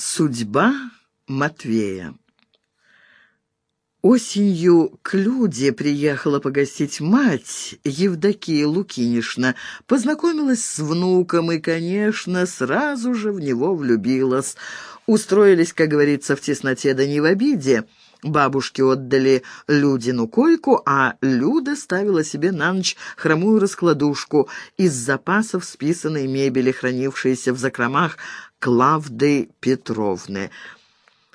Судьба Матвея Осенью к Люде приехала погостить мать, Евдокия Лукинишна, познакомилась с внуком и, конечно, сразу же в него влюбилась. Устроились, как говорится, в тесноте да не в обиде. Бабушки отдали Людину койку, а Люда ставила себе на ночь хромую раскладушку из запасов списанной мебели, хранившейся в закромах Клавды Петровны.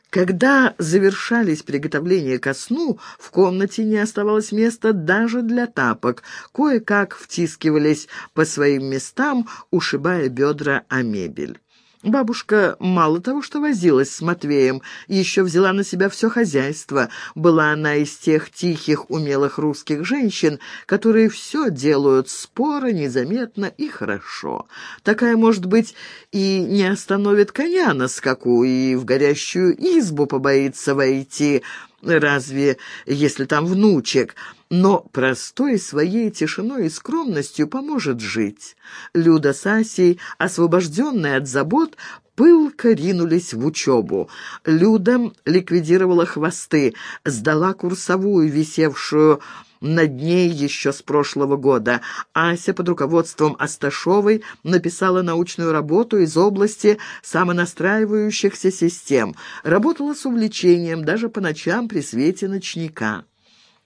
Когда завершались приготовления ко сну, в комнате не оставалось места даже для тапок. Кое-как втискивались по своим местам, ушибая бедра о мебель. Бабушка мало того, что возилась с Матвеем, еще взяла на себя все хозяйство. Была она из тех тихих, умелых русских женщин, которые все делают споро, незаметно и хорошо. Такая, может быть, и не остановит коня на скаку, и в горящую избу побоится войти, разве если там внучек, но простой своей тишиной и скромностью поможет жить. Люда с Асей, освобожденные от забот, пылко ринулись в учебу. Люда ликвидировала хвосты, сдала курсовую, висевшую над ней еще с прошлого года. Ася под руководством Асташовой написала научную работу из области самонастраивающихся систем. Работала с увлечением, даже по ночам при свете ночника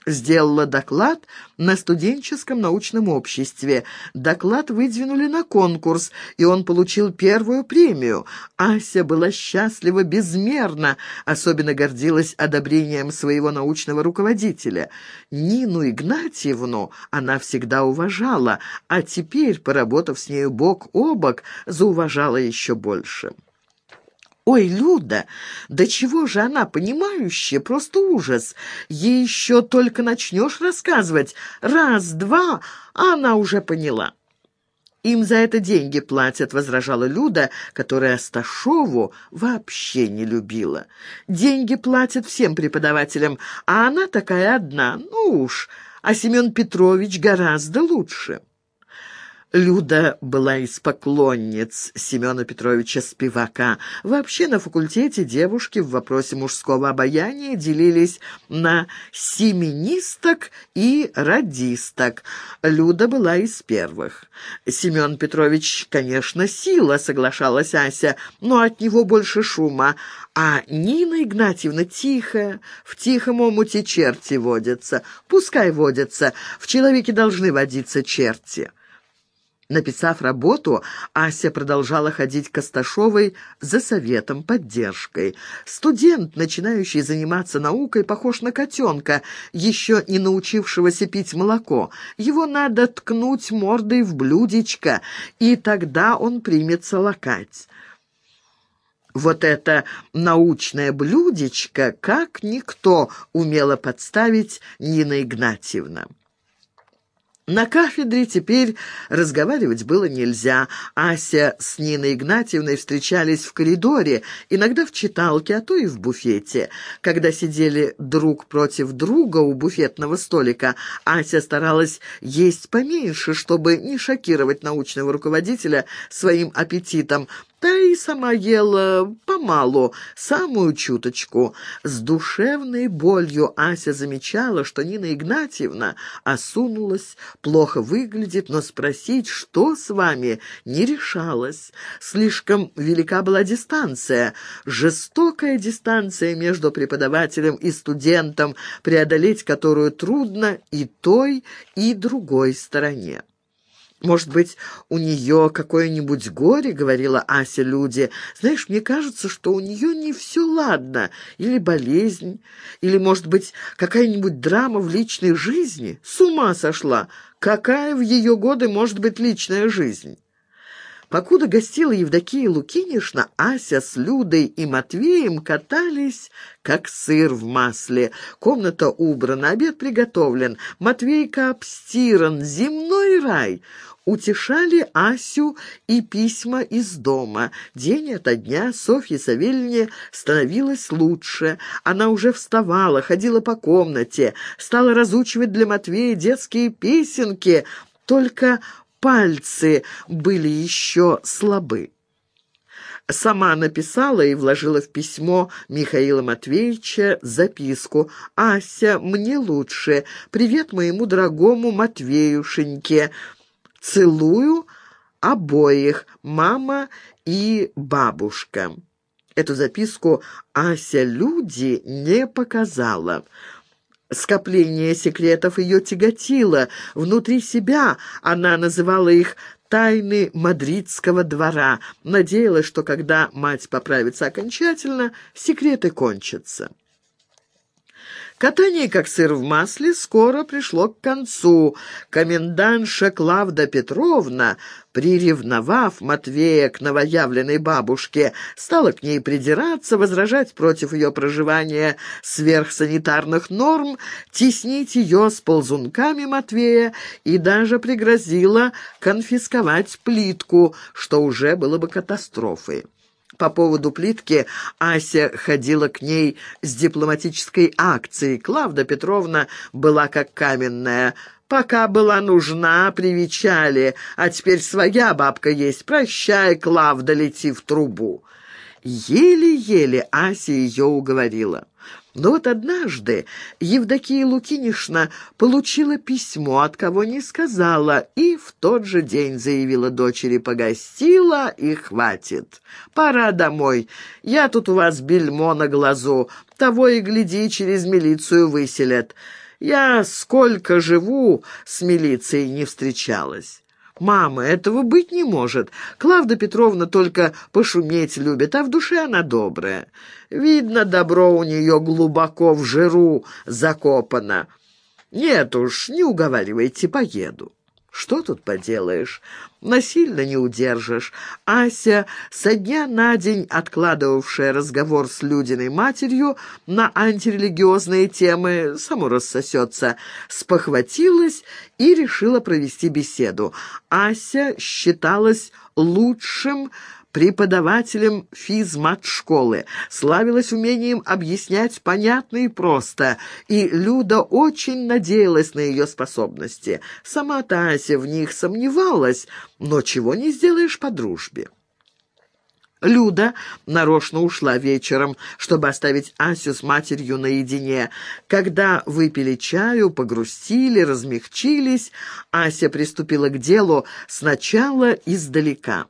сделала доклад на студенческом научном обществе. Доклад выдвинули на конкурс, и он получил первую премию. Ася была счастлива безмерно, особенно гордилась одобрением своего научного руководителя. Нину Игнатьевну она всегда уважала, а теперь, поработав с нею бок о бок, зауважала еще больше. «Ой, Люда, да чего же она понимающая, просто ужас! Ей еще только начнешь рассказывать, раз, два, а она уже поняла». «Им за это деньги платят», — возражала Люда, которая Сташову вообще не любила. «Деньги платят всем преподавателям, а она такая одна, ну уж, а Семен Петрович гораздо лучше». Люда была из поклонниц Семена Петровича Спивака. Вообще на факультете девушки в вопросе мужского обаяния делились на семенисток и радисток. Люда была из первых. Семен Петрович, конечно, сила, соглашалась Ася, но от него больше шума. А Нина Игнатьевна тихая, в тихом омуте черти водятся. Пускай водятся, в человеке должны водиться черти. Написав работу, Ася продолжала ходить к Асташовой за советом, поддержкой. Студент, начинающий заниматься наукой, похож на котенка, еще не научившегося пить молоко. Его надо ткнуть мордой в блюдечко, и тогда он примется лакать. Вот это научное блюдечко, как никто, умела подставить Нина Игнатьевна. На кафедре теперь разговаривать было нельзя. Ася с Ниной Игнатьевной встречались в коридоре, иногда в читалке, а то и в буфете. Когда сидели друг против друга у буфетного столика, Ася старалась есть поменьше, чтобы не шокировать научного руководителя своим аппетитом, Та и сама ела помалу, самую чуточку. С душевной болью Ася замечала, что Нина Игнатьевна осунулась, плохо выглядит, но спросить, что с вами, не решалась. Слишком велика была дистанция, жестокая дистанция между преподавателем и студентом, преодолеть которую трудно и той, и другой стороне. «Может быть, у нее какое-нибудь горе?» — говорила Ася Люде. «Знаешь, мне кажется, что у нее не все ладно. Или болезнь, или, может быть, какая-нибудь драма в личной жизни. С ума сошла! Какая в ее годы может быть личная жизнь?» Покуда гостила Евдокия Лукинишна, Ася с Людой и Матвеем катались, как сыр в масле. Комната убрана, обед приготовлен, Матвейка обстиран, земной рай. Утешали Асю и письма из дома. День ото дня Софье Савельевне становилось лучше. Она уже вставала, ходила по комнате, стала разучивать для Матвея детские песенки, только пальцы были еще слабы. сама написала и вложила в письмо Михаила Матвеевича записку «Ася, мне лучше. Привет моему дорогому Матвеюшеньке. Целую обоих, мама и бабушка». Эту записку Ася люди не показала. Скопление секретов ее тяготило. Внутри себя она называла их тайны мадридского двора. Надеялась, что когда мать поправится окончательно, секреты кончатся. Катание, как сыр в масле, скоро пришло к концу. Комендантша Клавда Петровна, приревновав Матвея к новоявленной бабушке, стала к ней придираться, возражать против ее проживания сверхсанитарных норм, теснить ее с ползунками Матвея и даже пригрозила конфисковать плитку, что уже было бы катастрофой. По поводу плитки Ася ходила к ней с дипломатической акцией. Клавда Петровна была как каменная. Пока была нужна, привечали, а теперь своя бабка есть. Прощай, Клавда, лети в трубу. Еле-еле Ася ее уговорила. Но вот однажды Евдокия Лукинишна получила письмо, от кого не сказала, и в тот же день заявила дочери «погостила и хватит. Пора домой. Я тут у вас бельмо на глазу. Того и гляди, через милицию выселят. Я сколько живу, с милицией не встречалась». «Мама, этого быть не может. Клавда Петровна только пошуметь любит, а в душе она добрая. Видно, добро у нее глубоко в жиру закопано. Нет уж, не уговаривайте, поеду». Что тут поделаешь? Насильно не удержишь. Ася, со дня на день откладывавшая разговор с Людиной матерью на антирелигиозные темы, само рассосется, спохватилась и решила провести беседу. Ася считалась лучшим преподавателем физмат-школы, славилась умением объяснять понятно и просто, и Люда очень надеялась на ее способности. Сама Тася в них сомневалась, но чего не сделаешь по дружбе. Люда нарочно ушла вечером, чтобы оставить Асю с матерью наедине. Когда выпили чаю, погрустили, размягчились, Ася приступила к делу сначала издалека.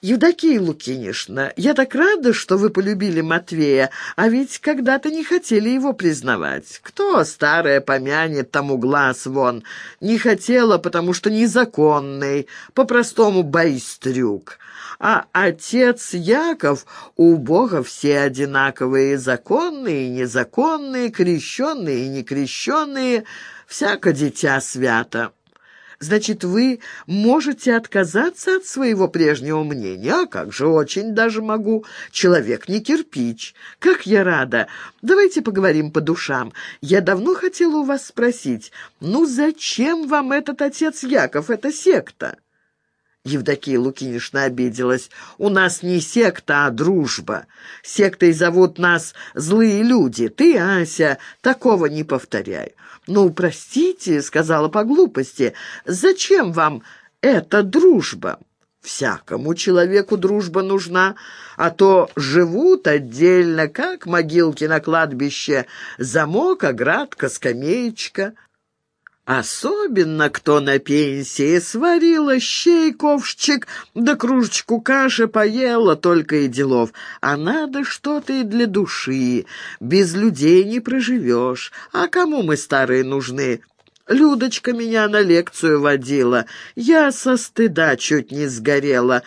«Евдокия Лукинишна, я так рада, что вы полюбили Матвея, а ведь когда-то не хотели его признавать. Кто старая помянет, тому глаз вон. Не хотела, потому что незаконный, по-простому байстрюк. А отец Яков, у Бога все одинаковые, законные и незаконные, крещенные и некрещенные, всяко дитя свято». Значит, вы можете отказаться от своего прежнего мнения? А как же, очень даже могу. Человек не кирпич. Как я рада. Давайте поговорим по душам. Я давно хотела у вас спросить, ну зачем вам этот отец Яков, эта секта?» Евдокия Лукинишна обиделась. «У нас не секта, а дружба. Сектой зовут нас злые люди. Ты, Ася, такого не повторяй». «Ну, простите», — сказала по глупости, — «зачем вам эта дружба?» Всякому человеку дружба нужна, а то живут отдельно, как могилки на кладбище, замок, оградка, скамеечка. Особенно кто на пенсии сварила щей ковшчик, да кружечку каши поела только и делов. А надо что-то и для души. Без людей не проживешь. А кому мы старые нужны? Людочка меня на лекцию водила. Я со стыда чуть не сгорела.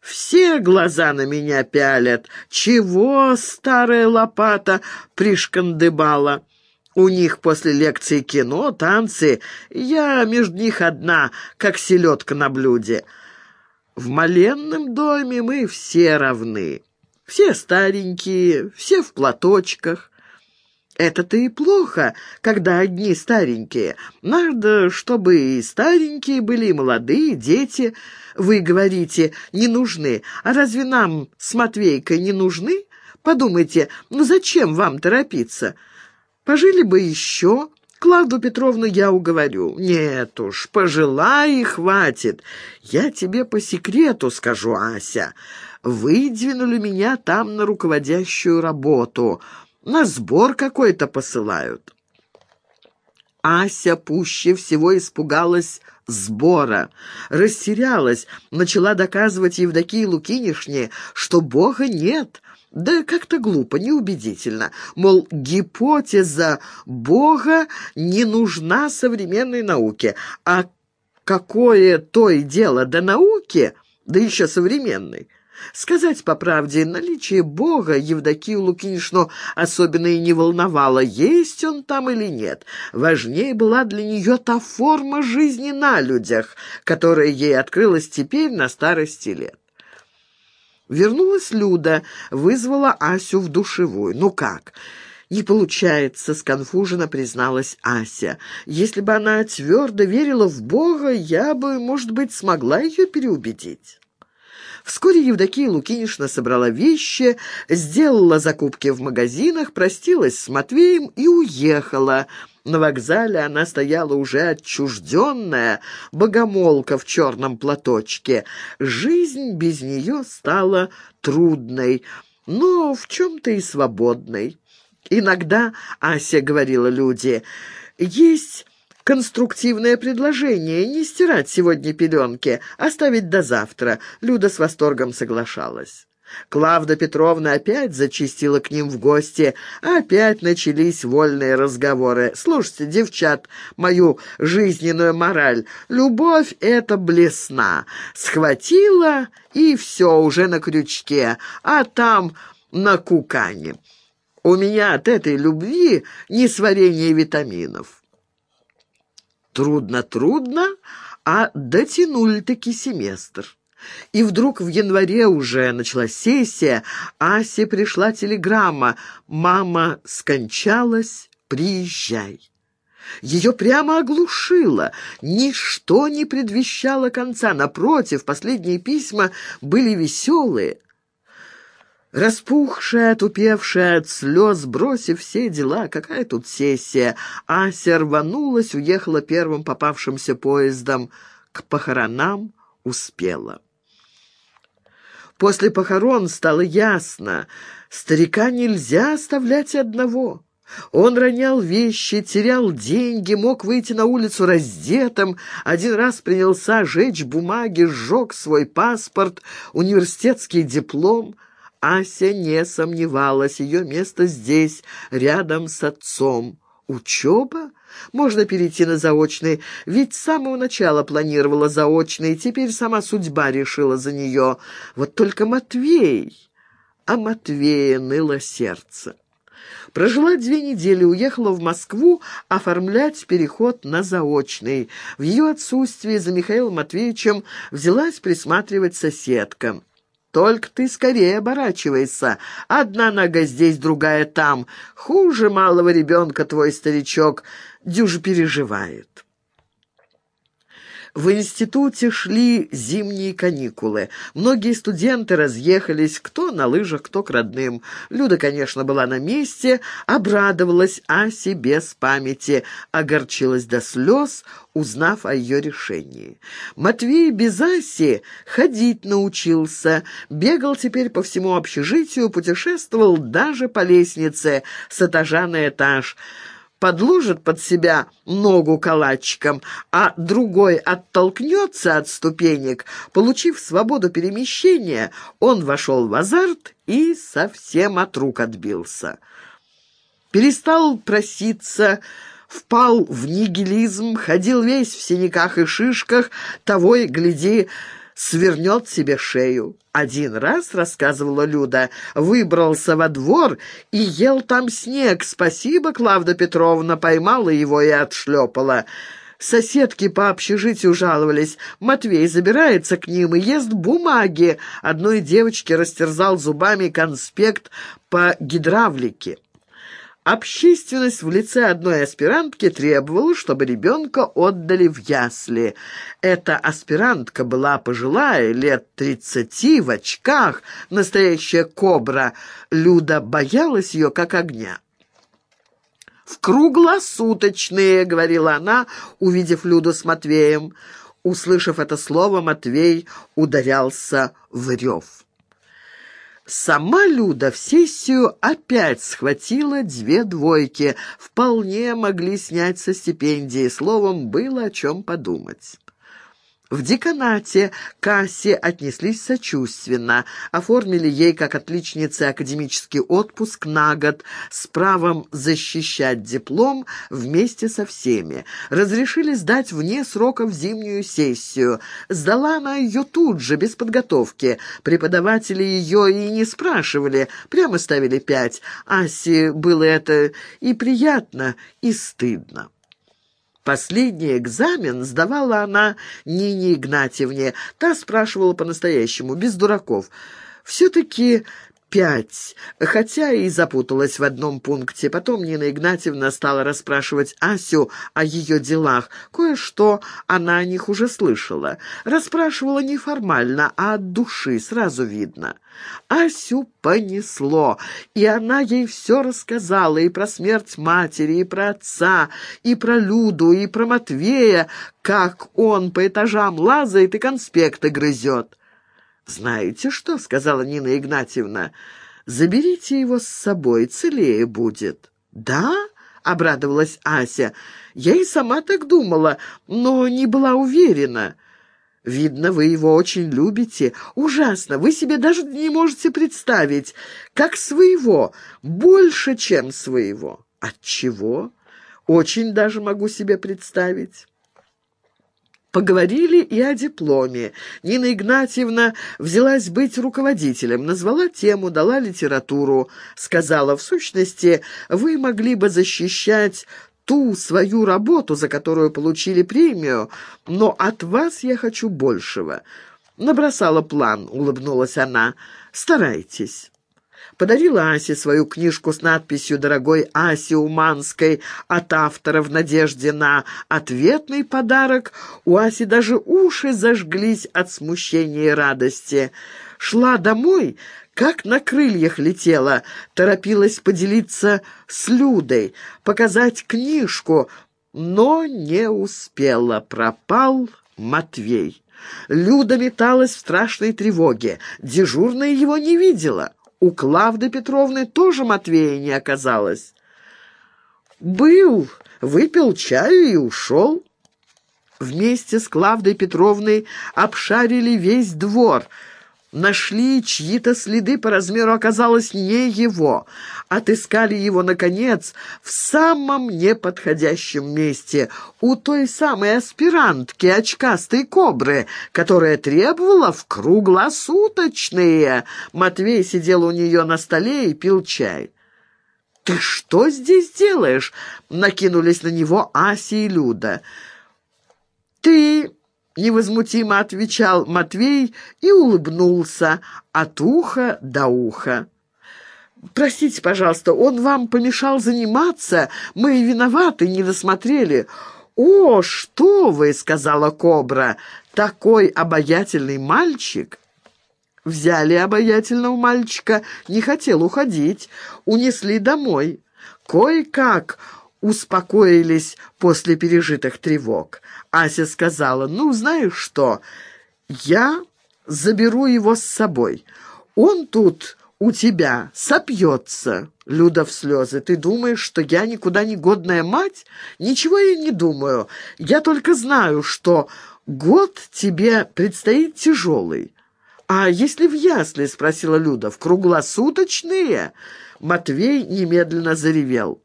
Все глаза на меня пялят. Чего старая лопата пришкандыбала? У них после лекции кино, танцы. Я между них одна, как селедка на блюде. В маленном доме мы все равны. Все старенькие, все в платочках. Это-то и плохо, когда одни старенькие. Надо, чтобы и старенькие были, и молодые, дети. Вы говорите, не нужны. А разве нам с Матвейкой не нужны? Подумайте, ну зачем вам торопиться?» Пожили бы еще. Клавду Петровну я уговорю. Нет уж, пожила и хватит. Я тебе по секрету скажу, Ася. выдвинули меня там на руководящую работу. На сбор какой-то посылают». Ася пуще всего испугалась сбора, растерялась, начала доказывать Евдокии Лукинишне, что Бога нет. Да как-то глупо, неубедительно. Мол, гипотеза Бога не нужна современной науке. А какое то и дело до науки, да еще современной? Сказать по правде, наличие Бога Евдокию Лукинишну особенно и не волновало, есть он там или нет. Важнее была для нее та форма жизни на людях, которая ей открылась теперь на старости лет. Вернулась Люда, вызвала Асю в душевую. «Ну как?» «Не получается», — сконфуженно призналась Ася. «Если бы она твердо верила в Бога, я бы, может быть, смогла ее переубедить». Вскоре Евдокия Лукинишна собрала вещи, сделала закупки в магазинах, простилась с Матвеем и уехала. На вокзале она стояла уже отчужденная, богомолка в черном платочке. Жизнь без нее стала трудной, но в чем-то и свободной. Иногда, Ася говорила люди, есть конструктивное предложение не стирать сегодня пеленки, оставить до завтра. Люда с восторгом соглашалась. Клавда Петровна опять зачистила к ним в гости, опять начались вольные разговоры. «Слушайте, девчат, мою жизненную мораль. Любовь — это блесна. Схватила, и все, уже на крючке, а там на кукане. У меня от этой любви несварение витаминов». Трудно-трудно, а дотянули-таки семестр. И вдруг в январе уже началась сессия, Асе пришла телеграмма «Мама скончалась, приезжай». Ее прямо оглушило, ничто не предвещало конца. Напротив, последние письма были веселые. Распухшая, отупевшая от слез, бросив все дела, какая тут сессия, Ася рванулась, уехала первым попавшимся поездом. К похоронам успела. После похорон стало ясно, старика нельзя оставлять одного. Он ронял вещи, терял деньги, мог выйти на улицу раздетым. Один раз принялся жечь бумаги, сжег свой паспорт, университетский диплом — Ася не сомневалась, ее место здесь, рядом с отцом. Учеба? Можно перейти на заочный, ведь с самого начала планировала заочный, теперь сама судьба решила за нее. Вот только Матвей... А Матвея ныло сердце. Прожила две недели, уехала в Москву оформлять переход на заочный. В ее отсутствие за Михаилом Матвеевичем взялась присматривать соседка. Только ты скорее оборачивайся. Одна нога здесь, другая там. Хуже малого ребенка твой старичок. Дюж переживает. В институте шли зимние каникулы. Многие студенты разъехались, кто на лыжах, кто к родным. Люда, конечно, была на месте, обрадовалась Асе без памяти, огорчилась до слез, узнав о ее решении. Матвей без Аси ходить научился, бегал теперь по всему общежитию, путешествовал даже по лестнице с этажа на этаж подложит под себя ногу калачиком, а другой оттолкнется от ступенек, получив свободу перемещения, он вошел в азарт и совсем от рук отбился. Перестал проситься, впал в нигилизм, ходил весь в синяках и шишках, того и гляди, свернет себе шею. Один раз, рассказывала Люда, выбрался во двор и ел там снег. Спасибо, Клавда Петровна, поймала его и отшлепала. Соседки по общежитию жаловались. Матвей забирается к ним и ест бумаги. Одной девочке растерзал зубами конспект по гидравлике. Общественность в лице одной аспирантки требовала, чтобы ребенка отдали в ясли. Эта аспирантка была пожилая, лет тридцати, в очках, настоящая кобра. Люда боялась ее, как огня. «В круглосуточные», — говорила она, увидев Люду с Матвеем. Услышав это слово, Матвей ударялся в рев. Сама Люда в сессию опять схватила две двойки. Вполне могли снять со стипендии. Словом, было о чем подумать. В деканате к Асе отнеслись сочувственно, оформили ей как отличнице академический отпуск на год с правом защищать диплом вместе со всеми. Разрешили сдать вне срока в зимнюю сессию. Сдала она ее тут же, без подготовки. Преподаватели ее и не спрашивали, прямо ставили пять. Асе было это и приятно, и стыдно. Последний экзамен сдавала она Нине Игнатьевне. Та спрашивала по-настоящему, без дураков. Все-таки пять, хотя и запуталась в одном пункте. Потом Нина Игнатьевна стала расспрашивать Асю о ее делах. Кое-что она о них уже слышала. Расспрашивала не формально, а от души, сразу видно. Асю понесло, и она ей все рассказала, и про смерть матери, и про отца, и про Люду, и про Матвея, как он по этажам лазает и конспекты грызет. «Знаете что?» — сказала Нина Игнатьевна. «Заберите его с собой, целее будет». «Да?» — обрадовалась Ася. «Я и сама так думала, но не была уверена». «Видно, вы его очень любите. Ужасно. Вы себе даже не можете представить. Как своего. Больше, чем своего». «От чего?» «Очень даже могу себе представить». Поговорили и о дипломе. Нина Игнатьевна взялась быть руководителем, назвала тему, дала литературу. Сказала, в сущности, вы могли бы защищать ту свою работу, за которую получили премию, но от вас я хочу большего. Набросала план, улыбнулась она. Старайтесь подарила Асе свою книжку с надписью «Дорогой Асе Уманской» от автора в надежде на ответный подарок. У Аси даже уши зажглись от смущения и радости. Шла домой, как на крыльях летела, торопилась поделиться с Людой, показать книжку, но не успела, пропал Матвей. Люда металась в страшной тревоге, дежурная его не видела. У Клавды Петровны тоже Матвея не оказалось. «Был, выпил чаю и ушел». Вместе с Клавдой Петровной обшарили весь двор — Нашли чьи-то следы, по размеру оказалось не его. Отыскали его, наконец, в самом неподходящем месте, у той самой аспирантки, очкастой кобры, которая требовала в круглосуточные. Матвей сидел у нее на столе и пил чай. «Ты что здесь делаешь?» — накинулись на него Ася и Люда. «Ты Невозмутимо отвечал Матвей и улыбнулся от уха до уха. «Простите, пожалуйста, он вам помешал заниматься. Мы виноваты, не досмотрели». «О, что вы!» — сказала Кобра. «Такой обаятельный мальчик!» Взяли обаятельного мальчика, не хотел уходить, унесли домой. Кое-как успокоились после пережитых тревог. Ася сказала, «Ну, знаешь что, я заберу его с собой. Он тут у тебя сопьется». Люда в слезы. «Ты думаешь, что я никуда не годная мать? Ничего я не думаю. Я только знаю, что год тебе предстоит тяжелый». «А если в ясли?» — спросила Люда. «В круглосуточные?» Матвей немедленно заревел.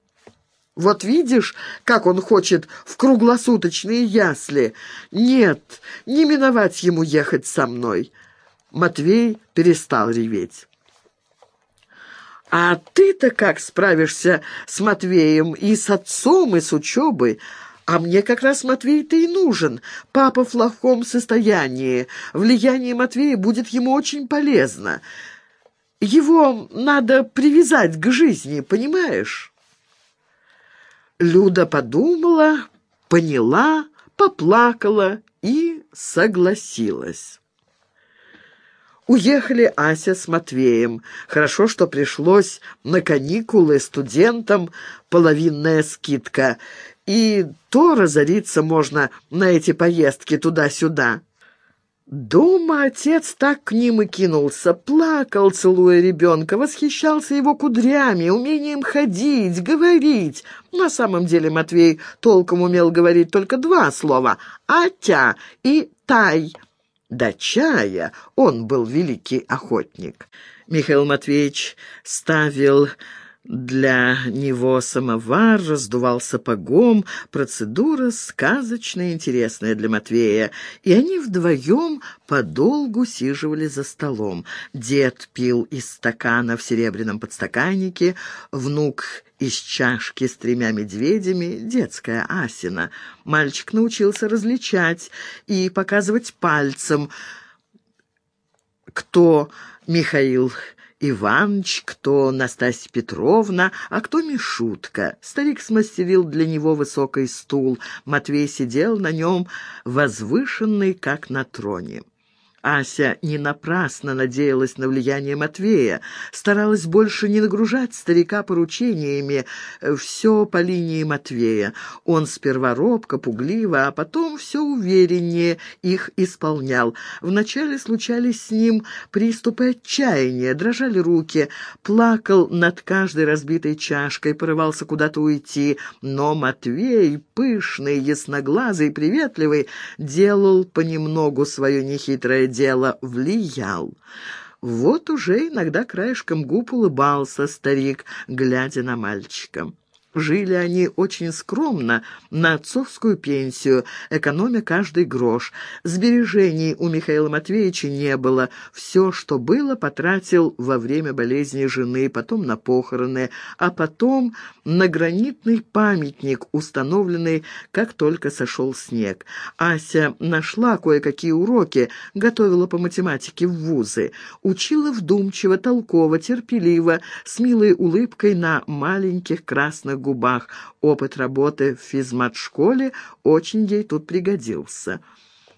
Вот видишь, как он хочет в круглосуточные ясли. Нет, не миновать ему ехать со мной». Матвей перестал реветь. «А ты-то как справишься с Матвеем и с отцом, и с учебой?» А мне как раз Матвей-то и нужен. Папа в плохом состоянии. Влияние Матвея будет ему очень полезно. Его надо привязать к жизни, понимаешь?» Люда подумала, поняла, поплакала и согласилась. Уехали Ася с Матвеем. Хорошо, что пришлось на каникулы студентам половинная скидка. И то разориться можно на эти поездки туда-сюда. Дома отец так к ним и кинулся, плакал, целуя ребенка, восхищался его кудрями, умением ходить, говорить. На самом деле Матвей толком умел говорить только два слова «атя» и «тай». До чая он был великий охотник. Михаил Матвеевич ставил для него самовар раздувал сапогом, процедура сказочная и интересная для Матвея, и они вдвоем подолгу сиживали за столом. Дед пил из стакана в серебряном подстаканнике, внук из чашки с тремя медведями, детская асина. Мальчик научился различать и показывать пальцем, кто Михаил Иваныч, кто Настасья Петровна, а кто Мишутка. Старик смастерил для него высокий стул. Матвей сидел на нем, возвышенный, как на троне. Ася не напрасно надеялась на влияние Матвея, старалась больше не нагружать старика поручениями, все по линии Матвея. Он сперва робко, пугливо, а потом все увереннее их исполнял. Вначале случались с ним приступы отчаяния, дрожали руки, плакал над каждой разбитой чашкой, порывался куда-то уйти, но Матвей, пышный, ясноглазый, приветливый, делал понемногу свое нехитрое дело влиял. Вот уже иногда краешком губ улыбался старик, глядя на мальчика. Жили они очень скромно, на отцовскую пенсию, экономя каждый грош. Сбережений у Михаила Матвеевича не было. Все, что было, потратил во время болезни жены, потом на похороны, а потом на гранитный памятник, установленный, как только сошел снег. Ася нашла кое-какие уроки, готовила по математике в вузы. Учила вдумчиво, толково, терпеливо, с милой улыбкой на маленьких красных губах. Опыт работы в физмат-школе очень ей тут пригодился.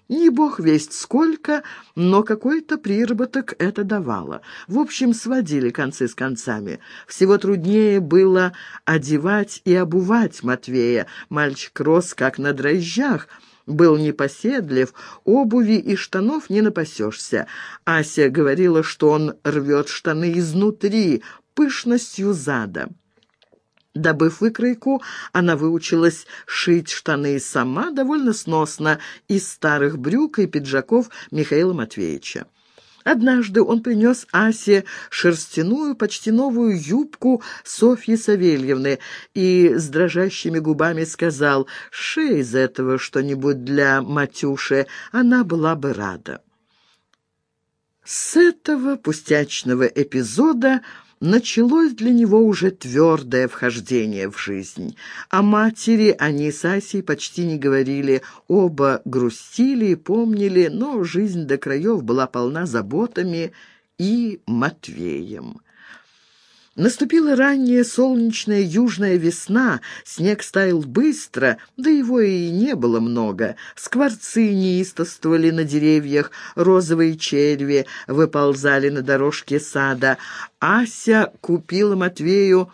Не бог весть сколько, но какой-то приработок это давало. В общем, сводили концы с концами. Всего труднее было одевать и обувать Матвея. Мальчик рос как на дрожжах, был непоседлив, обуви и штанов не напасешься. Ася говорила, что он рвет штаны изнутри, пышностью зада. Добыв выкройку, она выучилась шить штаны сама довольно сносно из старых брюк и пиджаков Михаила Матвеевича. Однажды он принес Асе шерстяную, почти новую юбку Софьи Савельевны и с дрожащими губами сказал «Шей из этого что-нибудь для Матюши, она была бы рада». С этого пустячного эпизода началось для него уже твердое вхождение в жизнь. О матери они с Асей почти не говорили, оба грустили и помнили, но жизнь до краев была полна заботами и Матвеем. Наступила ранняя солнечная южная весна, снег стаял быстро, да его и не было много. Скворцы неистовствовали на деревьях, розовые черви выползали на дорожке сада. Ася купила Матвею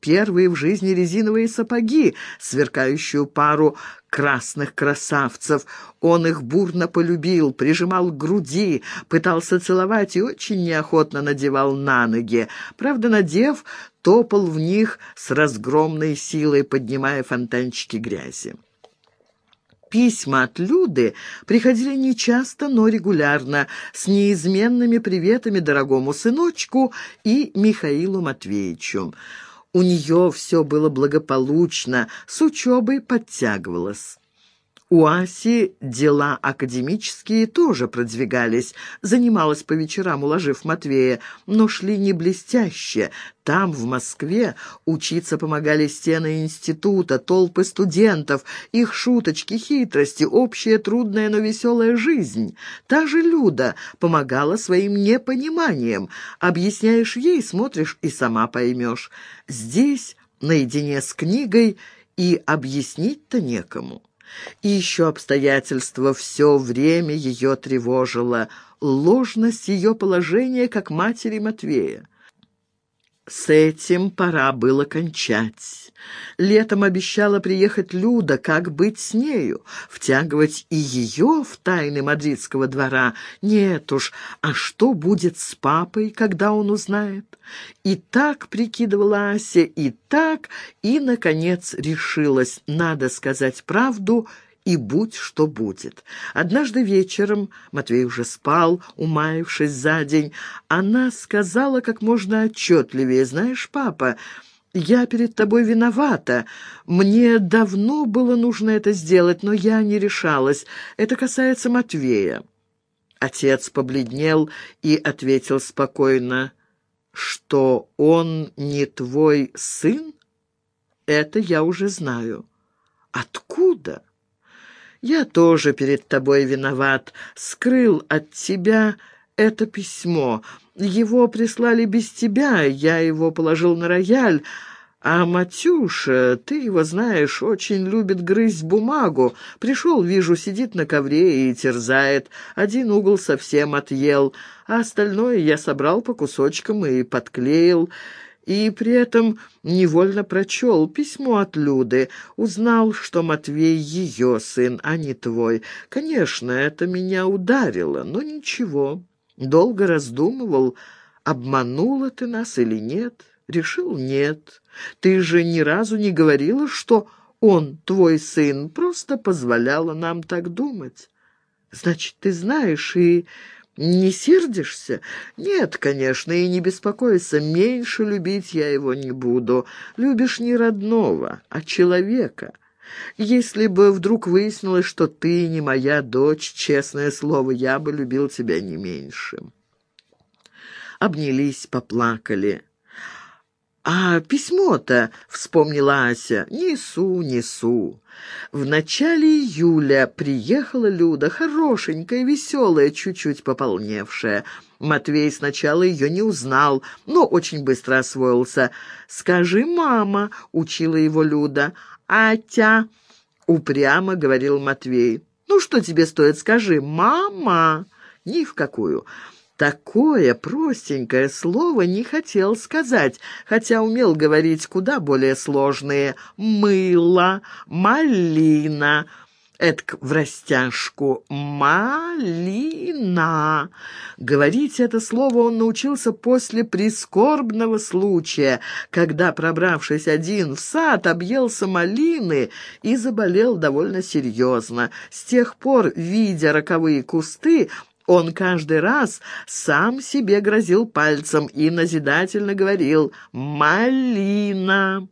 первые в жизни резиновые сапоги, сверкающую пару красных красавцев. Он их бурно полюбил, прижимал к груди, пытался целовать и очень неохотно надевал на ноги. Правда, надев, топал в них с разгромной силой, поднимая фонтанчики грязи. Письма от Люды приходили нечасто, но регулярно, с неизменными приветами дорогому сыночку и Михаилу Матвеевичу. У нее все было благополучно, с учебой подтягивалась. У Аси дела академические тоже продвигались, занималась по вечерам, уложив Матвея, но шли не блестяще. Там, в Москве, учиться помогали стены института, толпы студентов, их шуточки, хитрости, общая трудная, но веселая жизнь. Та же Люда помогала своим непониманием. Объясняешь ей, смотришь и сама поймешь. Здесь, наедине с книгой, и объяснить-то некому. И еще обстоятельство все время ее тревожило — ложность ее положения как матери Матвея. С этим пора было кончать. Летом обещала приехать Люда, как быть с нею? Втягивать и ее в тайны мадридского двора? Нет уж, а что будет с папой, когда он узнает? И так прикидывала Ася, и так, и, наконец, решилась, надо сказать правду — и будь что будет. Однажды вечером, Матвей уже спал, умаившись за день, она сказала как можно отчетливее, «Знаешь, папа, я перед тобой виновата. Мне давно было нужно это сделать, но я не решалась. Это касается Матвея». Отец побледнел и ответил спокойно, что он не твой сын? Это я уже знаю. Откуда? Я тоже перед тобой виноват. Скрыл от тебя это письмо. Его прислали без тебя, я его положил на рояль. А Матюша, ты его знаешь, очень любит грызть бумагу. Пришел, вижу, сидит на ковре и терзает. Один угол совсем отъел, а остальное я собрал по кусочкам и подклеил и при этом невольно прочел письмо от Люды, узнал, что Матвей ее сын, а не твой. Конечно, это меня ударило, но ничего. Долго раздумывал, обманула ты нас или нет. Решил нет. Ты же ни разу не говорила, что он твой сын, просто позволяла нам так думать. Значит, ты знаешь и «Не сердишься?» «Нет, конечно, и не беспокойся, меньше любить я его не буду. Любишь не родного, а человека. Если бы вдруг выяснилось, что ты не моя дочь, честное слово, я бы любил тебя не меньше». Обнялись, поплакали. «А письмо-то», — вспомнила Ася, — «несу, несу». В начале июля приехала Люда, хорошенькая, веселая, чуть-чуть пополневшая. Матвей сначала ее не узнал, но очень быстро освоился. «Скажи, мама», — учила его Люда. «Атя», — упрямо говорил Матвей. «Ну, что тебе стоит, скажи, мама?» «Ни в какую». Такое простенькое слово не хотел сказать, хотя умел говорить куда более сложные «мыло», «малина», Эдк в растяжку «малина». Говорить это слово он научился после прискорбного случая, когда, пробравшись один в сад, объелся малины и заболел довольно серьезно. С тех пор, видя роковые кусты, он каждый раз сам себе грозил пальцем и назидательно говорил «Малина».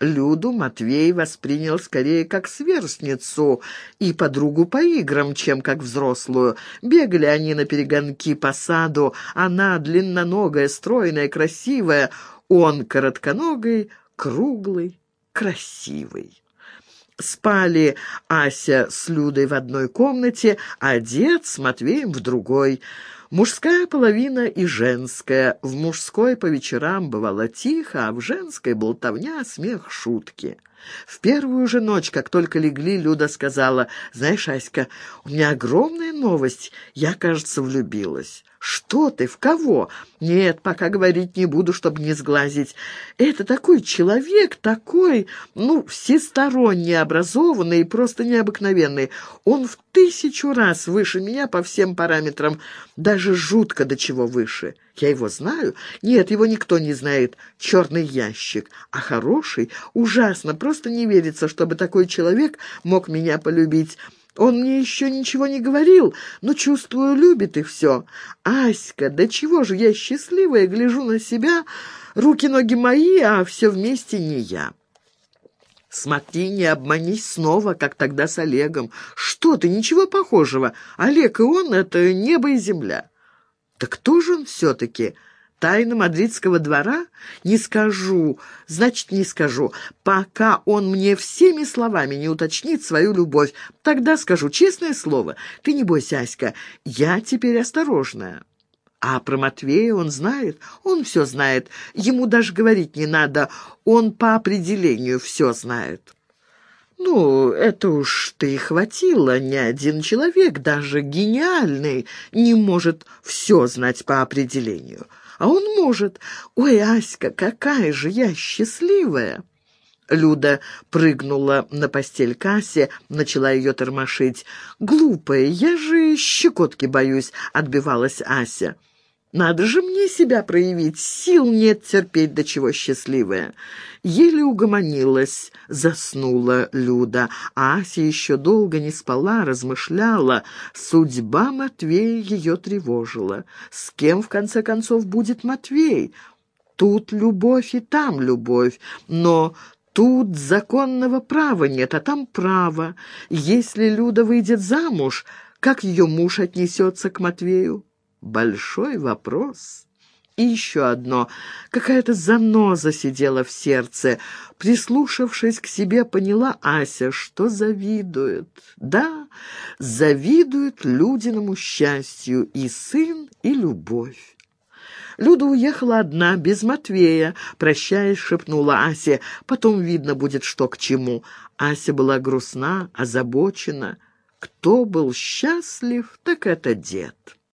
Люду Матвей воспринял скорее как сверстницу и подругу по играм, чем как взрослую. Бегали они на перегонки по саду, она длинноногая, стройная, красивая, он коротконогий, круглый, красивый. Спали Ася с Людой в одной комнате, а дед с Матвеем в другой. Мужская половина и женская. В мужской по вечерам бывало тихо, а в женской болтовня, смех, шутки. В первую же ночь, как только легли, Люда сказала, «Знаешь, Аська, у меня огромная новость. Я, кажется, влюбилась». «Что ты? В кого?» «Нет, пока говорить не буду, чтобы не сглазить. Это такой человек, такой, ну, всесторонне образованный и просто необыкновенный. Он в тысячу раз выше меня по всем параметрам, даже жутко до чего выше. Я его знаю? Нет, его никто не знает. Черный ящик. А хороший? Ужасно, просто не верится, чтобы такой человек мог меня полюбить». Он мне еще ничего не говорил, но, чувствую, любит и все. Аська, да чего же я счастливая, гляжу на себя, руки-ноги мои, а все вместе не я. Смотри, не обманись снова, как тогда с Олегом. Что ты, ничего похожего. Олег и он — это небо и земля. Так кто же он все-таки? Тайна мадридского двора? Не скажу, значит, не скажу. Пока он мне всеми словами не уточнит свою любовь, тогда скажу честное слово. Ты не бойся, Аська, я теперь осторожная. А про Матвея он знает? Он все знает. Ему даже говорить не надо. Он по определению все знает. «Ну, это уж ты хватило. Ни один человек, даже гениальный, не может все знать по определению. А он может. Ой, Аська, какая же я счастливая!» Люда прыгнула на постель Кассе, начала ее тормошить. «Глупая, я же щекотки боюсь», — отбивалась Ася. Надо же мне себя проявить, сил нет терпеть, до чего счастливая. Еле угомонилась, заснула Люда, а Ася еще долго не спала, размышляла. Судьба Матвея ее тревожила. С кем, в конце концов, будет Матвей? Тут любовь и там любовь, но Тут законного права нет, а там право. Если Люда выйдет замуж, как ее муж отнесется к Матвею? Большой вопрос. И еще одно. Какая-то заноза сидела в сердце. Прислушавшись к себе, поняла Ася, что завидует. Да, завидует Людиному счастью и сын, и любовь. Люда уехала одна, без Матвея. Прощаясь, шепнула Асе. Потом видно будет, что к чему. Ася была грустна, озабочена. Кто был счастлив, так это дед.